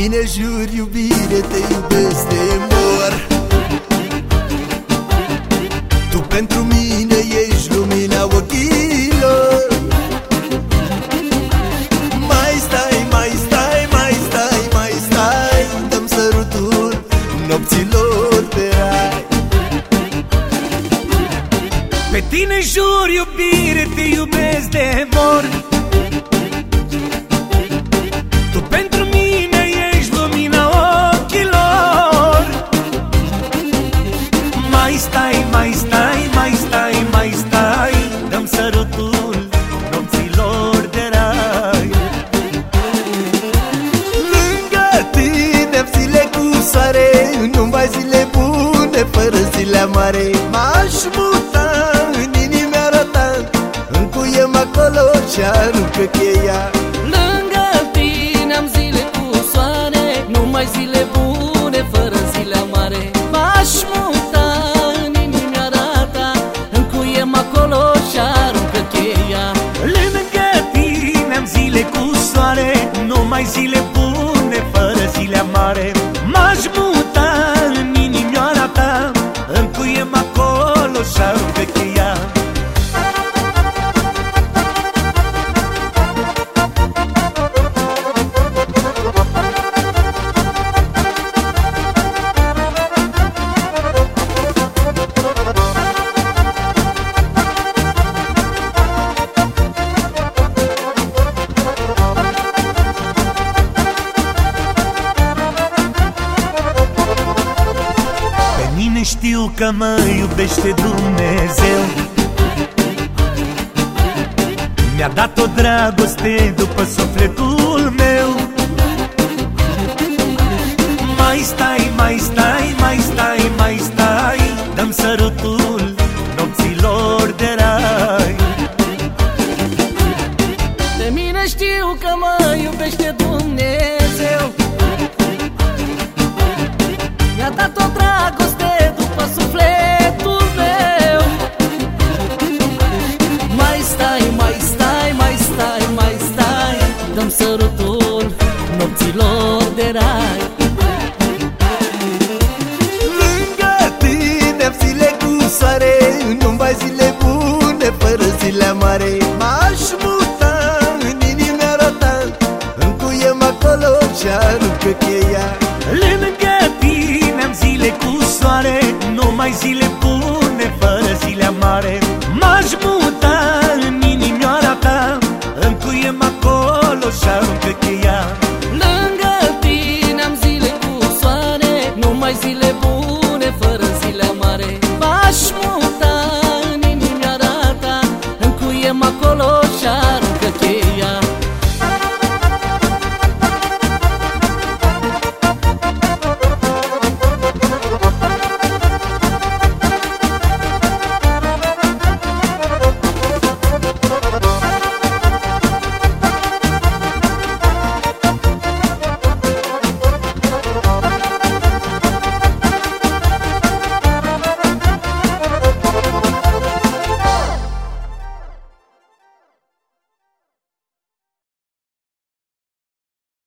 tine jur iubire, te iubesc de mor. Tu pentru mine ești lumina ochilor. Mai stai, mai stai, mai stai, mai stai Dăm sărutul nopților de rai. Pe tine jur iubire, te iubesc de mor mare M-aș muta în inimea ta. Încuiem acolo și aruncă cheia Lângă tine am zile cu soare Numai zile bune fără zile mare M-aș muta în inimea ta Încuiem acolo și aruncă cheia Lângă tine am zile cu soare Numai zile bune știu că mă iubește Dumnezeu. Mi-a dat o dragoste după sufletul meu. Mai stai, mai stai, mai stai, mai stai Dăm sărutul nopților de rai. De mine știu că mă de rai Lângă tine zile cu soare Numai zile bune fără zile mare M-aș muta în inimea ta Încuiem acolo și aruncă cheia. Lângă tine am zile cu soare mai zile bune fără zile mare M-aș muta în inimioara ta Încuiem acolo și aruncă